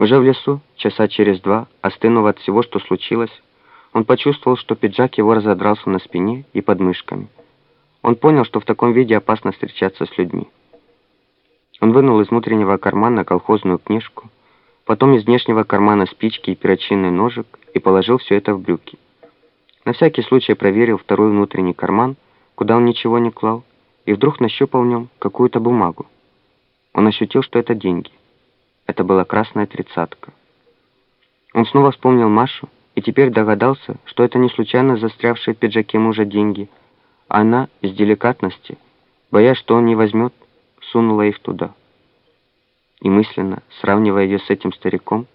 Уже в лесу, часа через два, остынув от всего, что случилось, он почувствовал, что пиджак его разодрался на спине и под мышками. Он понял, что в таком виде опасно встречаться с людьми. Он вынул из внутреннего кармана колхозную книжку, потом из внешнего кармана спички и перочинный ножик и положил все это в брюки. На всякий случай проверил второй внутренний карман, куда он ничего не клал, и вдруг нащупал в нем какую-то бумагу. Он ощутил, что это деньги. Это была красная тридцатка. Он снова вспомнил Машу и теперь догадался, что это не случайно застрявшие в пиджаке мужа деньги, она из деликатности, боясь, что он не возьмет, сунула их туда. И мысленно, сравнивая ее с этим стариком,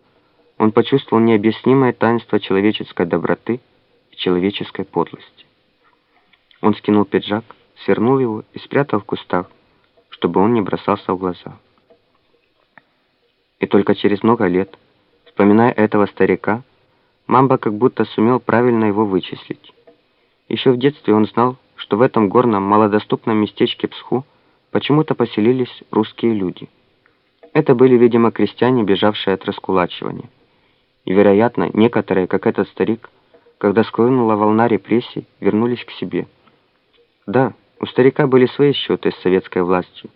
он почувствовал необъяснимое таинство человеческой доброты и человеческой подлости. Он скинул пиджак, свернул его и спрятал в кустах, чтобы он не бросался в глаза. И только через много лет, вспоминая этого старика, Мамба как будто сумел правильно его вычислить. Еще в детстве он знал, что в этом горном, малодоступном местечке Псху почему-то поселились русские люди. Это были, видимо, крестьяне, бежавшие от раскулачивания. И, вероятно, некоторые, как этот старик, когда склынула волна репрессий, вернулись к себе. Да, у старика были свои счеты с советской властью,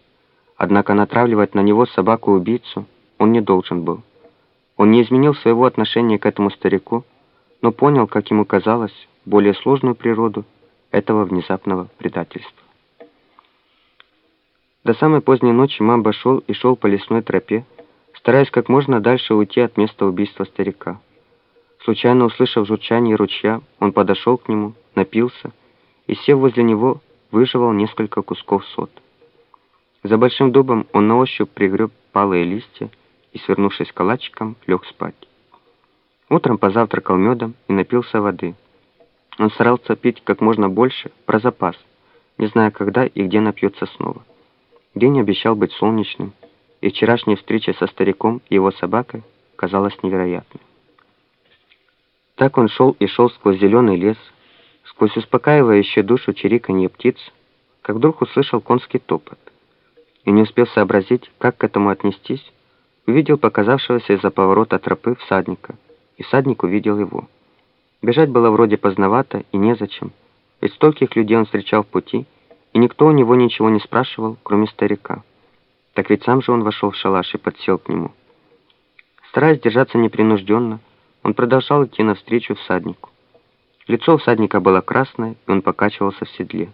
однако натравливать на него собаку-убийцу он не должен был. Он не изменил своего отношения к этому старику, но понял, как ему казалось, более сложную природу этого внезапного предательства. До самой поздней ночи Мамба шел и шел по лесной тропе, стараясь как можно дальше уйти от места убийства старика. Случайно услышав журчание ручья, он подошел к нему, напился и, сев возле него, выживал несколько кусков сот. За большим дубом он на ощупь пригреб палые листья и, свернувшись калачиком, лег спать. Утром позавтракал медом и напился воды. Он старался пить как можно больше, про запас, не зная, когда и где напьется снова. День обещал быть солнечным, и вчерашняя встреча со стариком и его собакой казалась невероятной. Так он шел и шел сквозь зеленый лес, сквозь успокаивающую душу чириканье птиц, как вдруг услышал конский топот. И не успел сообразить, как к этому отнестись, увидел показавшегося из-за поворота тропы всадника, и всадник увидел его. Бежать было вроде поздновато и незачем, ведь стольких людей он встречал в пути, и никто у него ничего не спрашивал, кроме старика. Так ведь сам же он вошел в шалаш и подсел к нему. Стараясь держаться непринужденно, он продолжал идти навстречу всаднику. Лицо всадника было красное, и он покачивался в седле.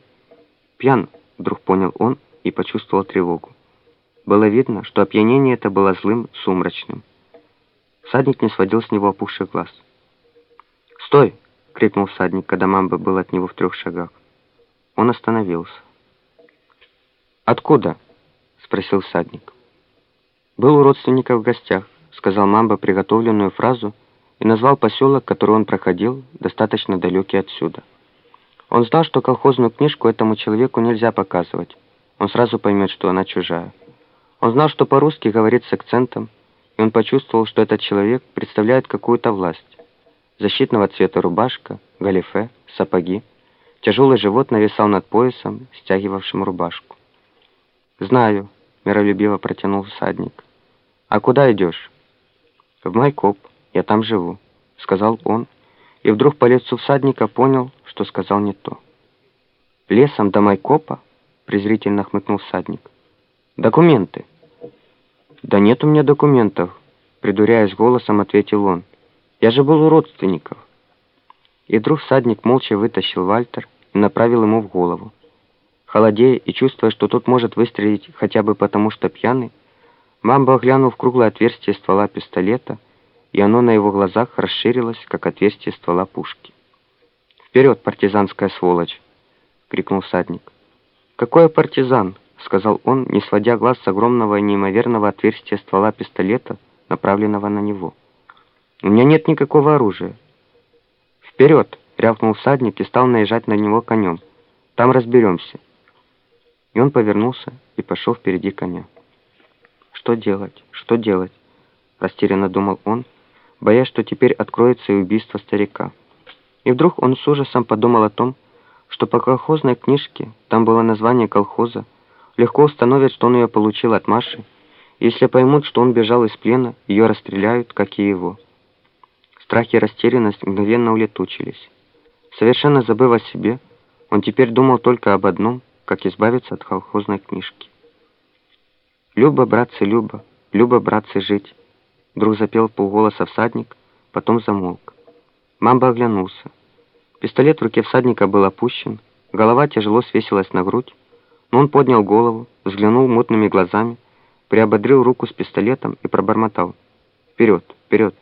«Пьян», — вдруг понял он и почувствовал тревогу. Было видно, что опьянение это было злым, сумрачным. Всадник не сводил с него опухший глаз. «Стой!» — крикнул всадник, когда Мамба был от него в трех шагах. Он остановился. «Откуда?» — спросил всадник. «Был у родственников в гостях», — сказал Мамба приготовленную фразу и назвал поселок, который он проходил, достаточно далекий отсюда. Он знал, что колхозную книжку этому человеку нельзя показывать. Он сразу поймет, что она чужая. Он знал, что по-русски говорит с акцентом, и он почувствовал, что этот человек представляет какую-то власть. Защитного цвета рубашка, галифе, сапоги. Тяжелый живот нависал над поясом, стягивавшим рубашку. «Знаю», — миролюбиво протянул всадник. «А куда идешь?» «В Майкоп, я там живу», — сказал он, и вдруг по лицу всадника понял, что сказал не то. «Лесом до Майкопа?» — презрительно хмыкнул всадник. «Документы». «Да нет у меня документов», — придуряясь голосом, ответил он. «Я же был у родственников». И вдруг всадник молча вытащил Вальтер и направил ему в голову. Холодея и чувствуя, что тот может выстрелить хотя бы потому, что пьяный, Мамба оглянул в круглое отверстие ствола пистолета, и оно на его глазах расширилось, как отверстие ствола пушки. «Вперед, партизанская сволочь!» — крикнул всадник. «Какой партизан?» — сказал он, не сводя глаз с огромного неимоверного отверстия ствола пистолета, направленного на него. «У меня нет никакого оружия». «Вперед!» — рявкнул всадник и стал наезжать на него конем. «Там разберемся». И он повернулся и пошел впереди коня. «Что делать? Что делать?» — растерянно думал он, боясь, что теперь откроется и убийство старика. И вдруг он с ужасом подумал о том, что по колхозной книжке, там было название колхоза, легко установят, что он ее получил от Маши, Если поймут, что он бежал из плена, ее расстреляют, как и его. Страх и растерянность мгновенно улетучились. Совершенно забыв о себе, он теперь думал только об одном, как избавиться от колхозной книжки. «Люба, братцы, Люба, Люба, братцы, жить!» Вдруг запел полголоса всадник, потом замолк. Мамба оглянулся. Пистолет в руке всадника был опущен, голова тяжело свесилась на грудь, но он поднял голову, взглянул мутными глазами, приободрил руку с пистолетом и пробормотал. «Вперед, вперед!»